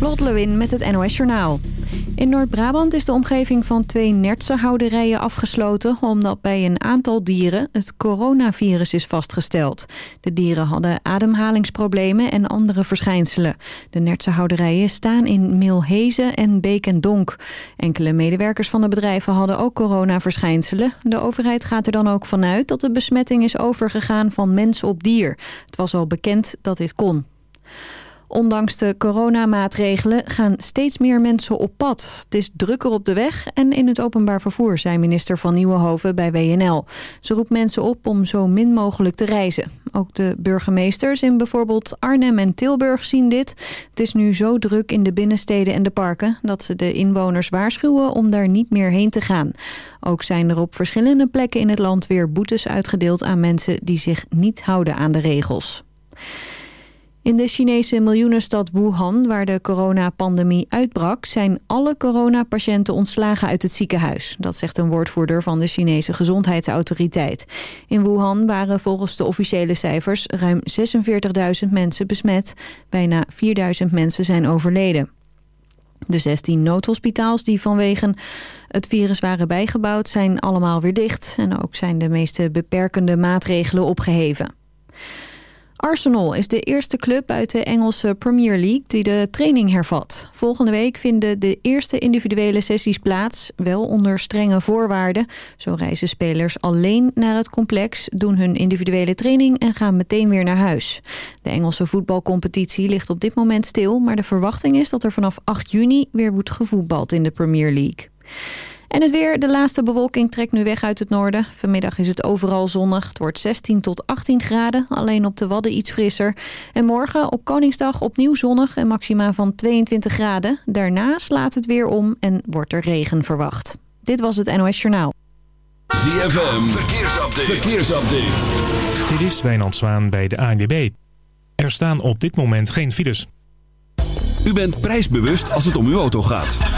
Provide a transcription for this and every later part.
Lot Lewin met het NOS Journaal. In Noord-Brabant is de omgeving van twee nertsenhouderijen afgesloten... omdat bij een aantal dieren het coronavirus is vastgesteld. De dieren hadden ademhalingsproblemen en andere verschijnselen. De nertsenhouderijen staan in Milhezen en Beek en Donk. Enkele medewerkers van de bedrijven hadden ook coronaverschijnselen. De overheid gaat er dan ook vanuit dat de besmetting is overgegaan van mens op dier. Het was al bekend dat dit kon. Ondanks de coronamaatregelen gaan steeds meer mensen op pad. Het is drukker op de weg en in het openbaar vervoer, zei minister van Nieuwenhoven bij WNL. Ze roept mensen op om zo min mogelijk te reizen. Ook de burgemeesters in bijvoorbeeld Arnhem en Tilburg zien dit. Het is nu zo druk in de binnensteden en de parken... dat ze de inwoners waarschuwen om daar niet meer heen te gaan. Ook zijn er op verschillende plekken in het land weer boetes uitgedeeld aan mensen... die zich niet houden aan de regels. In de Chinese miljoenenstad Wuhan, waar de coronapandemie uitbrak... zijn alle coronapatiënten ontslagen uit het ziekenhuis. Dat zegt een woordvoerder van de Chinese gezondheidsautoriteit. In Wuhan waren volgens de officiële cijfers ruim 46.000 mensen besmet. Bijna 4.000 mensen zijn overleden. De 16 noodhospitaals die vanwege het virus waren bijgebouwd... zijn allemaal weer dicht. En ook zijn de meeste beperkende maatregelen opgeheven. Arsenal is de eerste club uit de Engelse Premier League die de training hervat. Volgende week vinden de eerste individuele sessies plaats, wel onder strenge voorwaarden. Zo reizen spelers alleen naar het complex, doen hun individuele training en gaan meteen weer naar huis. De Engelse voetbalcompetitie ligt op dit moment stil, maar de verwachting is dat er vanaf 8 juni weer wordt gevoetbald in de Premier League. En het weer, de laatste bewolking trekt nu weg uit het noorden. Vanmiddag is het overal zonnig. Het wordt 16 tot 18 graden, alleen op de Wadden iets frisser. En morgen op Koningsdag opnieuw zonnig en maxima van 22 graden. Daarna slaat het weer om en wordt er regen verwacht. Dit was het NOS Journaal. ZFM, verkeersupdate. verkeersupdate. Dit is Wijnand Zwaan bij de ANWB. Er staan op dit moment geen files. U bent prijsbewust als het om uw auto gaat.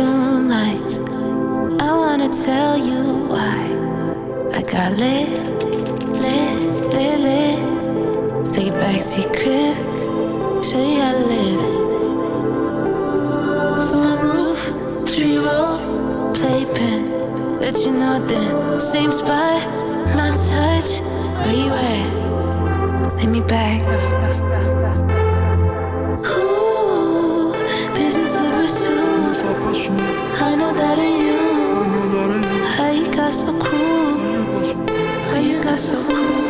bedroom lights. I wanna tell you why. I got lit, lit, lit, lit. Take it back to your crib, show you how to live. Sunroof, tree roll, playpen. Let you know the same spot, my touch. Where you at? Let me back. So cool? How you got so cool?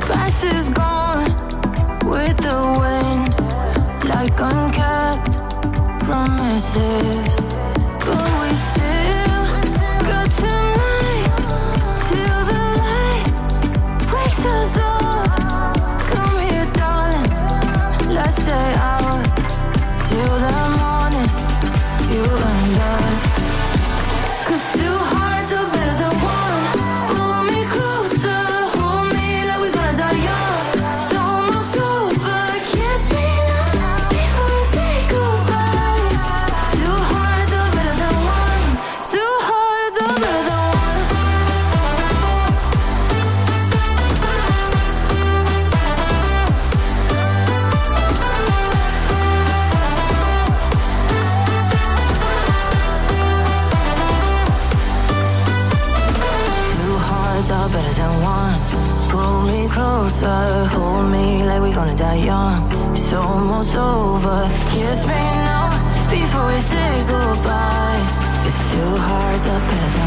past is promises. it's over. Kiss me now before we say goodbye. It's two hearts up at a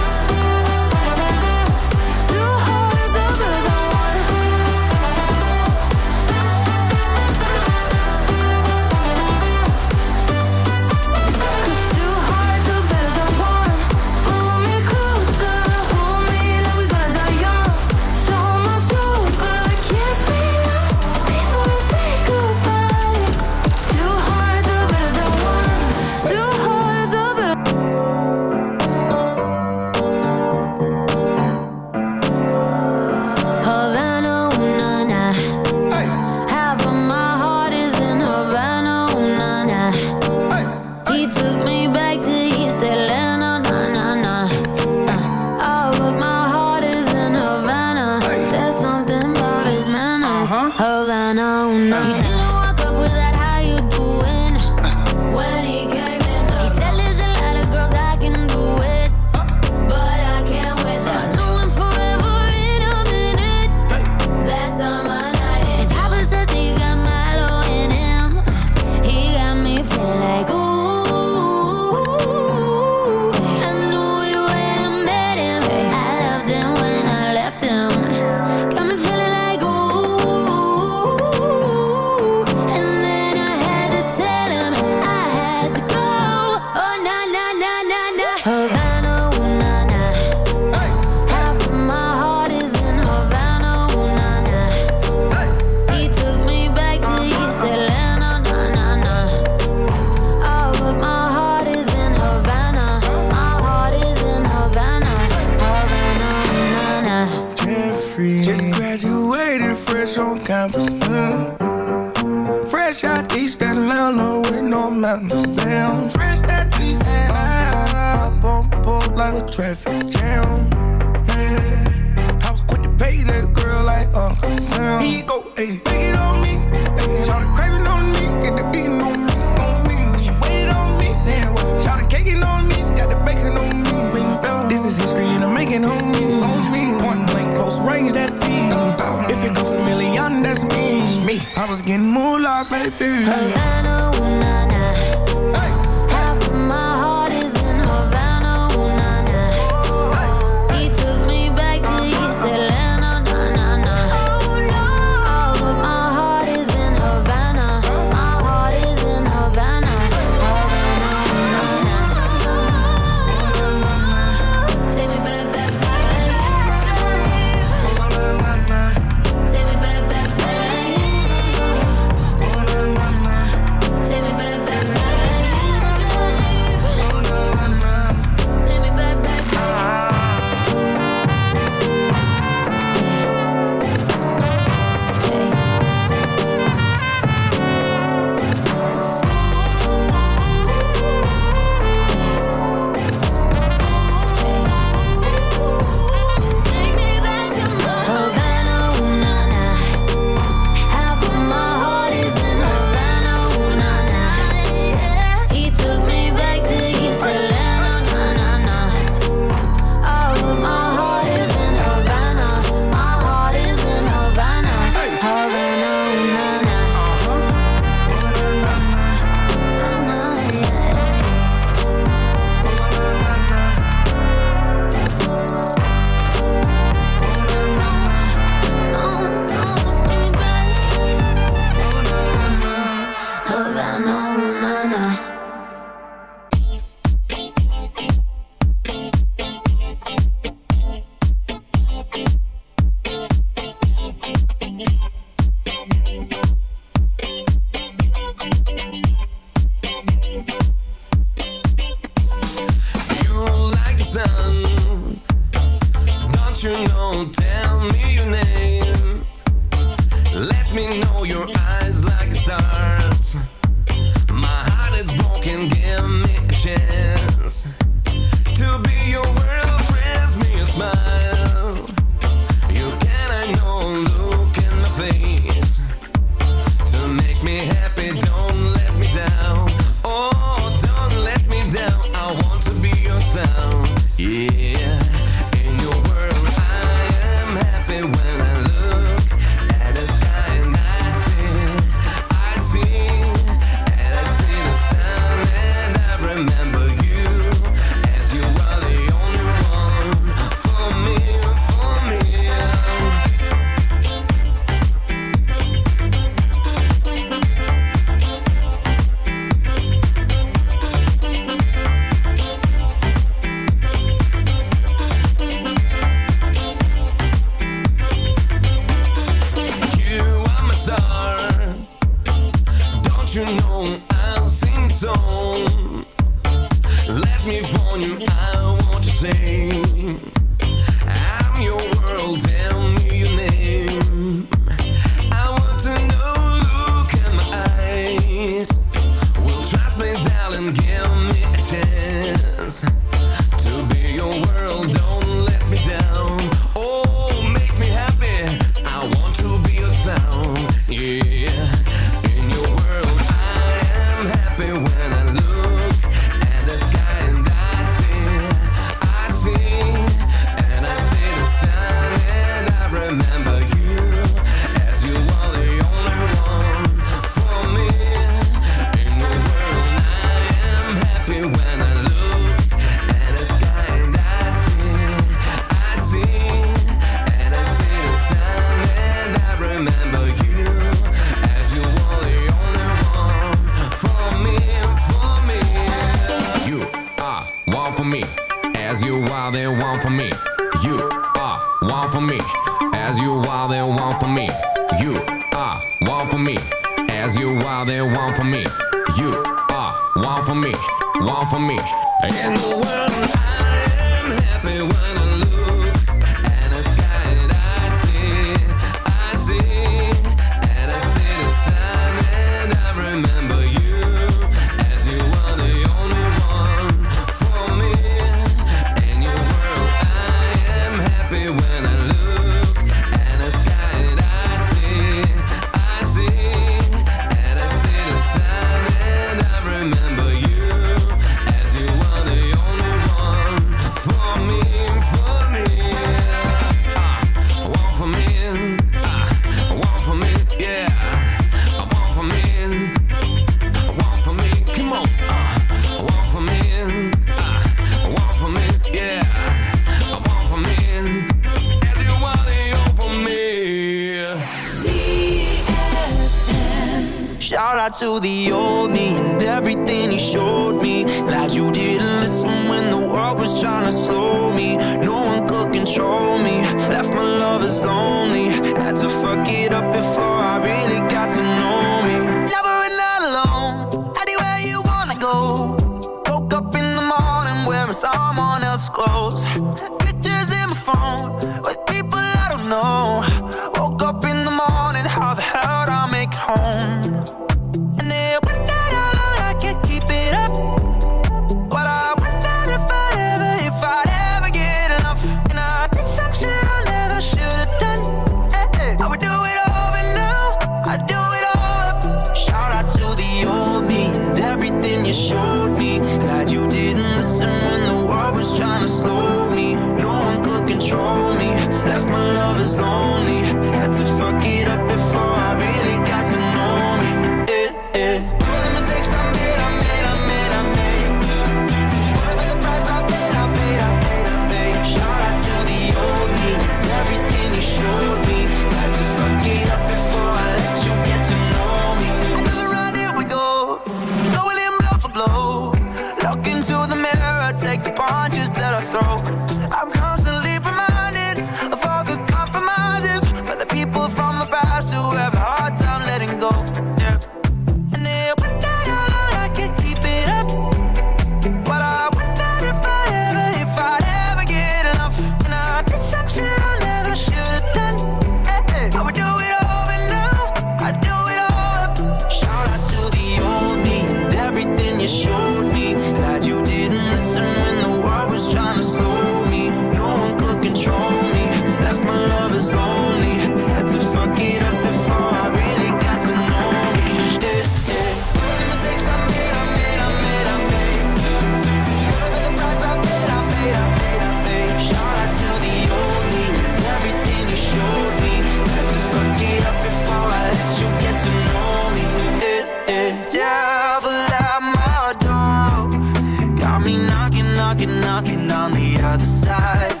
knocking on the other side.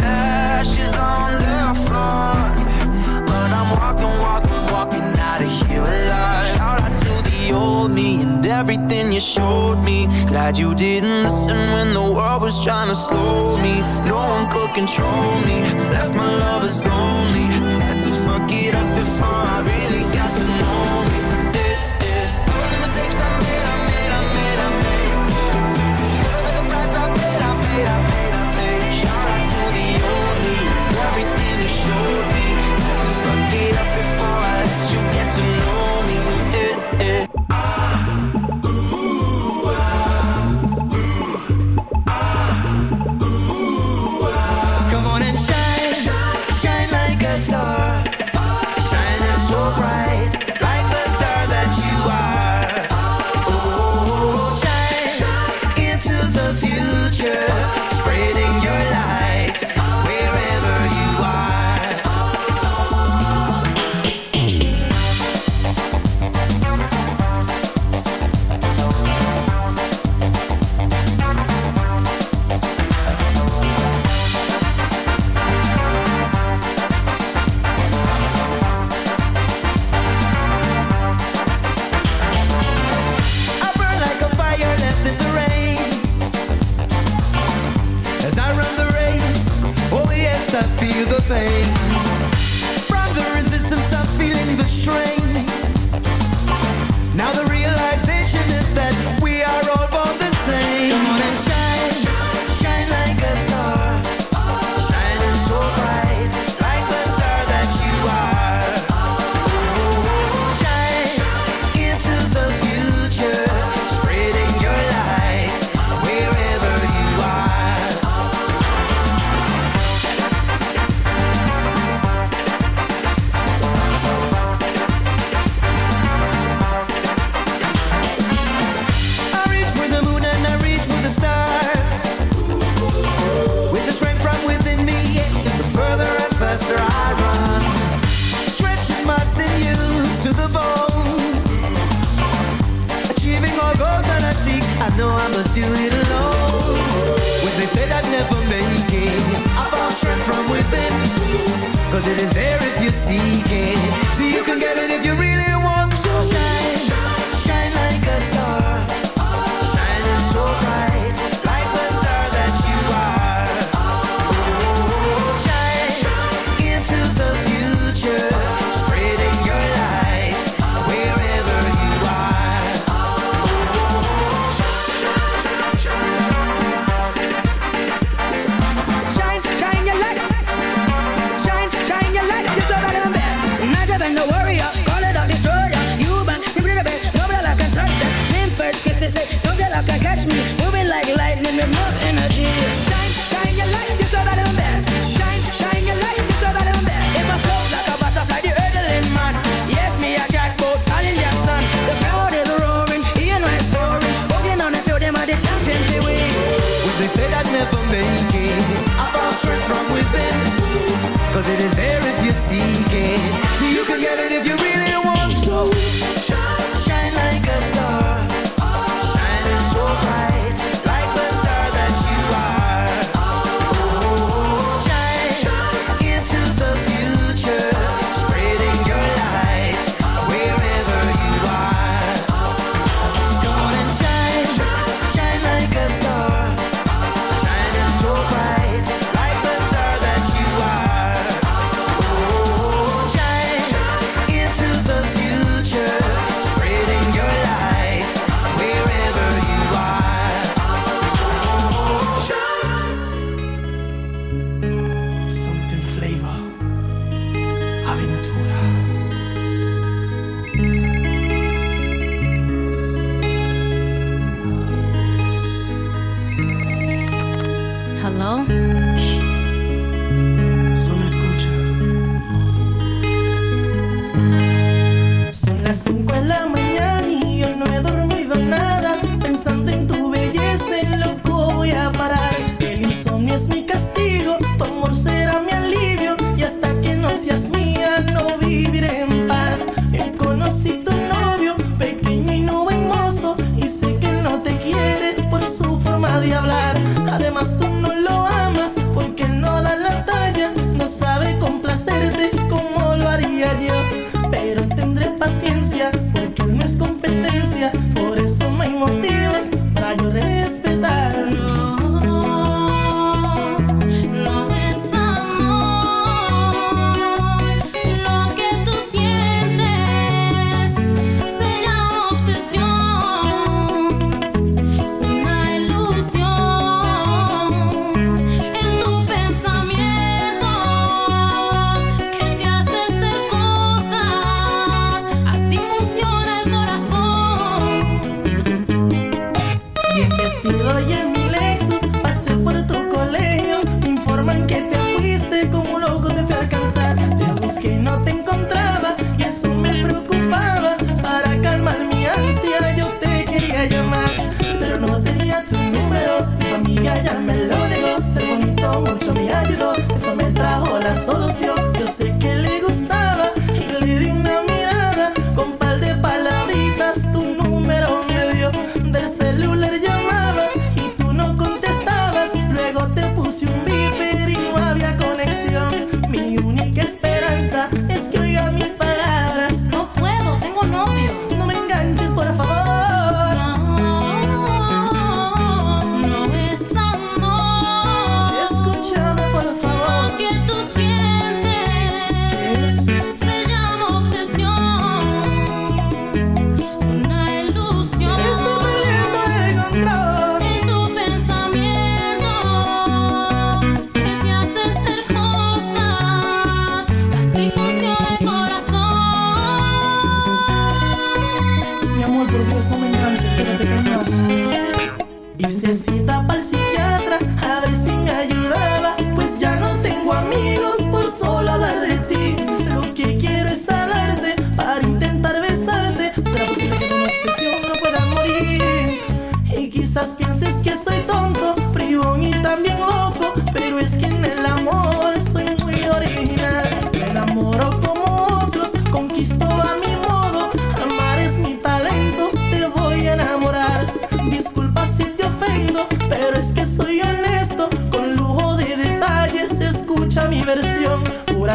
Ashes on the floor, but I'm walking, walking, walking out of here alive. Shout out to the old me and everything you showed me. Glad you didn't listen when the world was trying to slow me. No one could control me. Left my lovers lonely.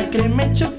crema chocolate.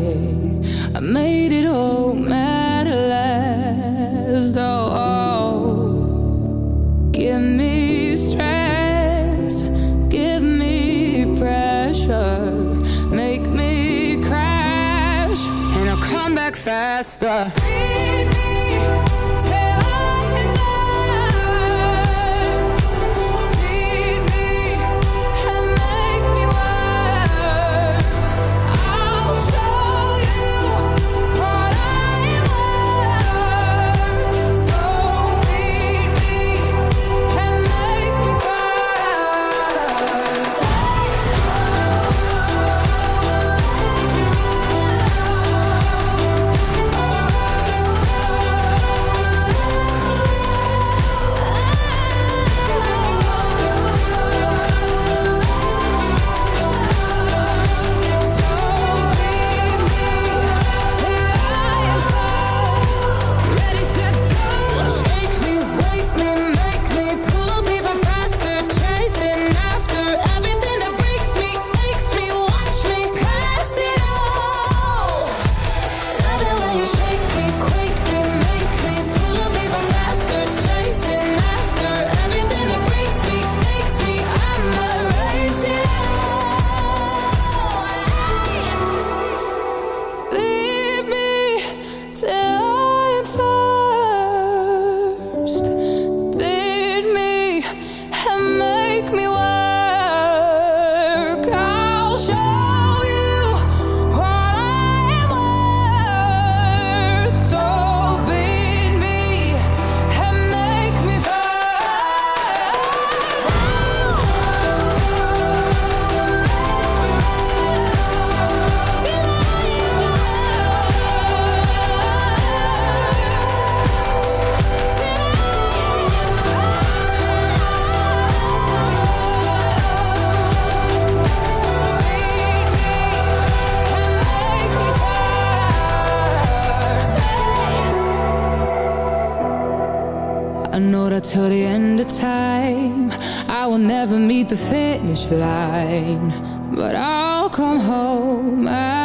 know that till the end of time. I will never meet the finish line But I'll come home. I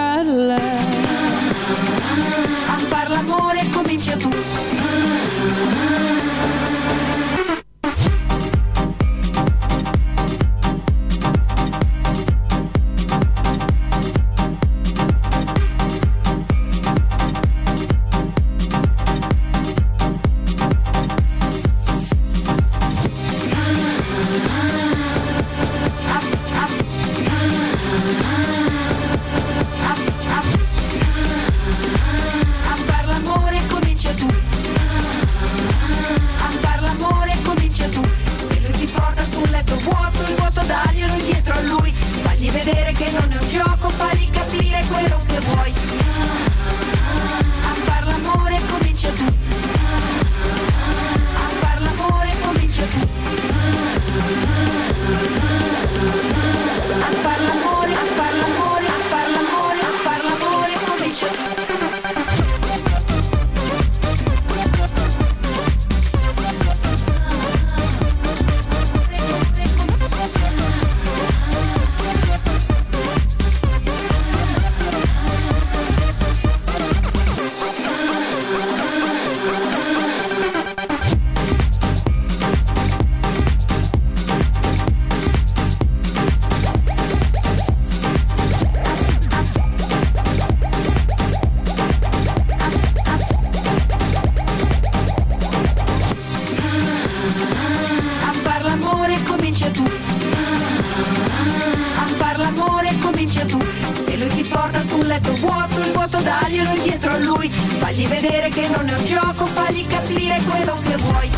letto vuoto, il vuoto daglielo dietro a lui, fagli vedere che non è un gioco, fagli capire quello che vuoi.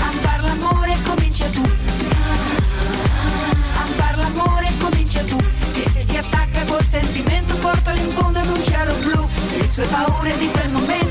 Ampar l'amore comincia tu, Ampar l'amore comincia tu, E se si attacca col sentimento portalo in fondo ad un cielo blu, le sue paure di quel momento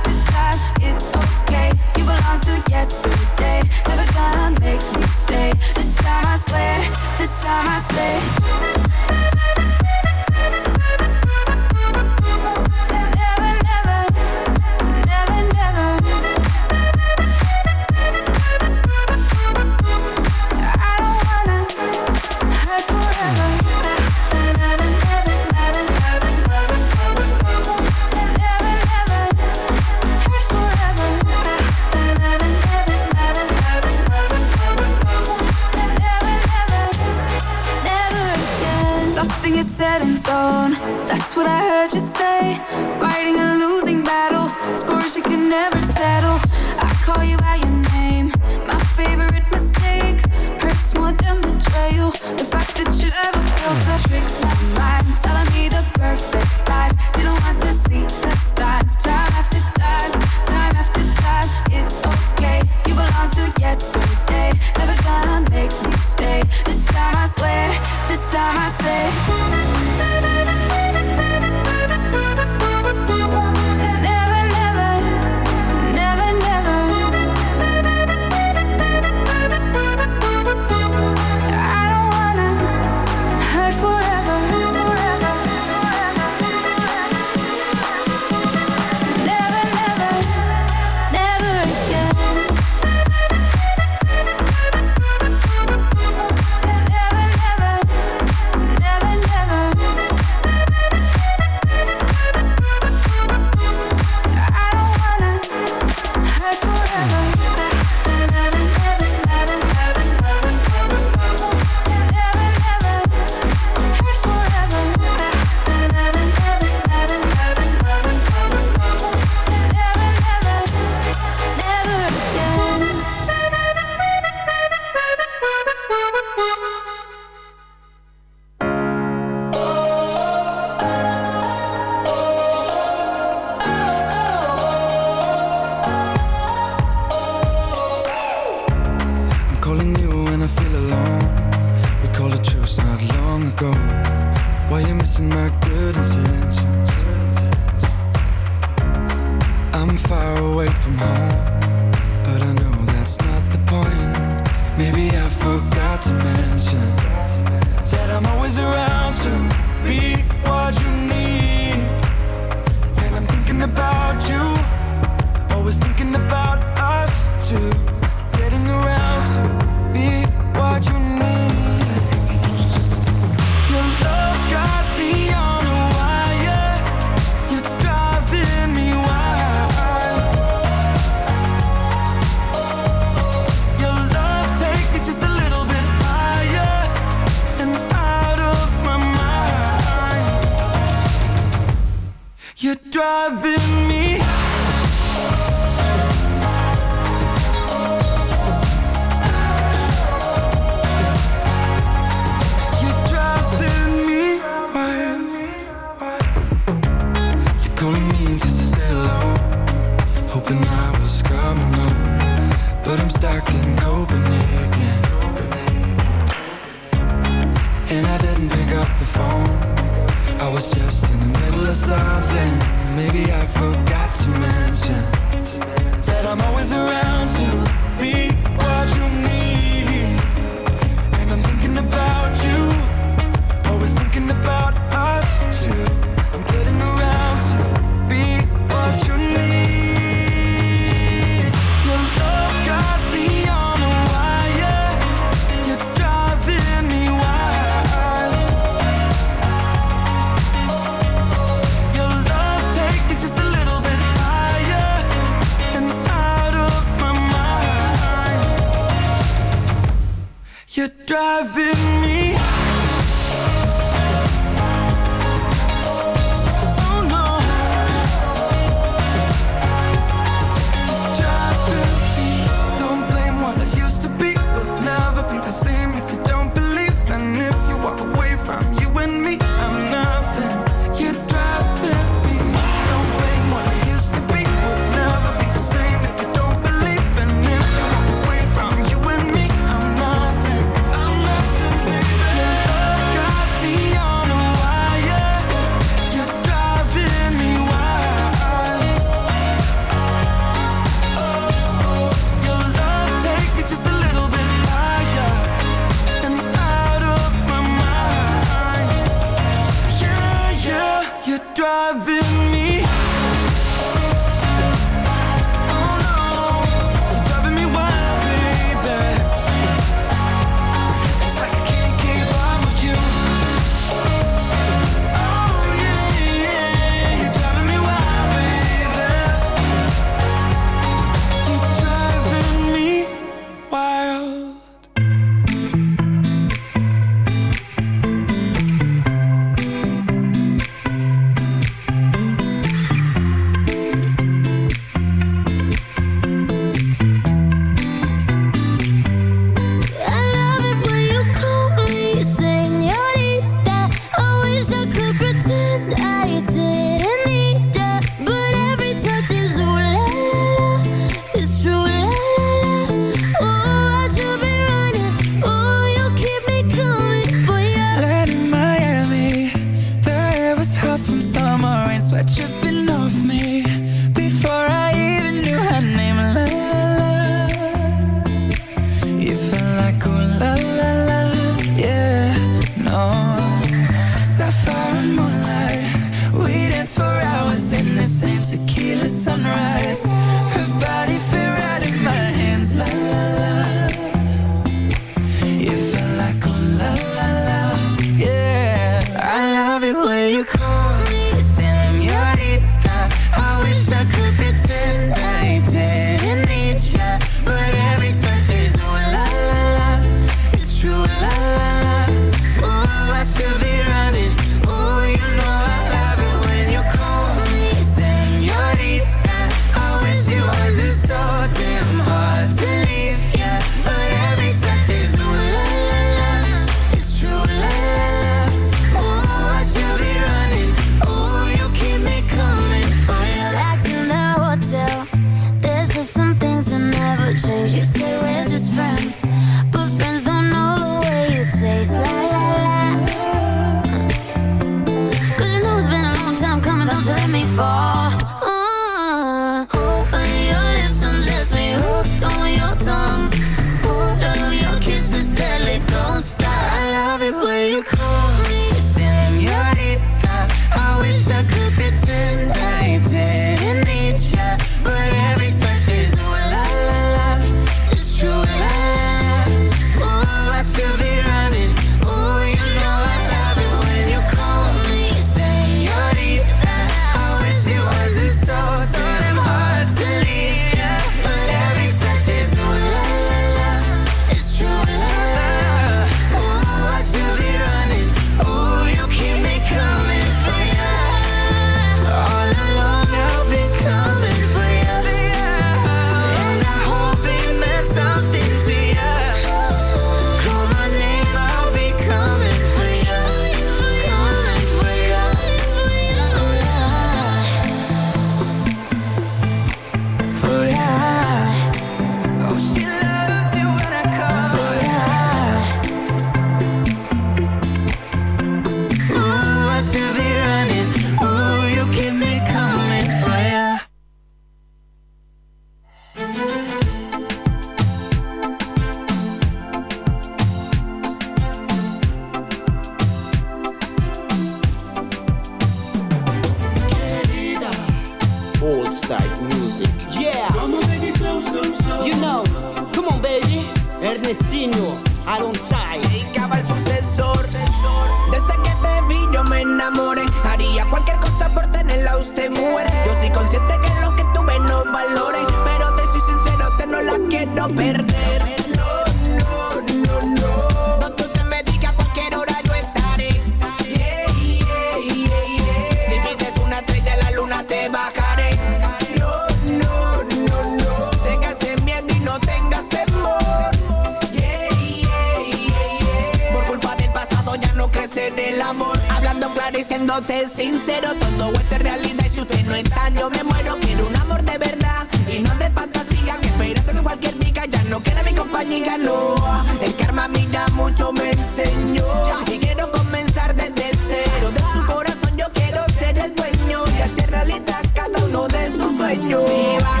Hablando claro y siéndote sincero. Todo esto es realidad y si usted no está Yo me muero, quiero un amor de verdad Y no de fantasía, que esperando que cualquier día Ya no quiera mi compañía, no. El karma a mí ya mucho me enseñó. Y quiero comenzar desde cero. De su corazón yo quiero ser el dueño. Y hacer realidad cada uno de sus sueños. Viva,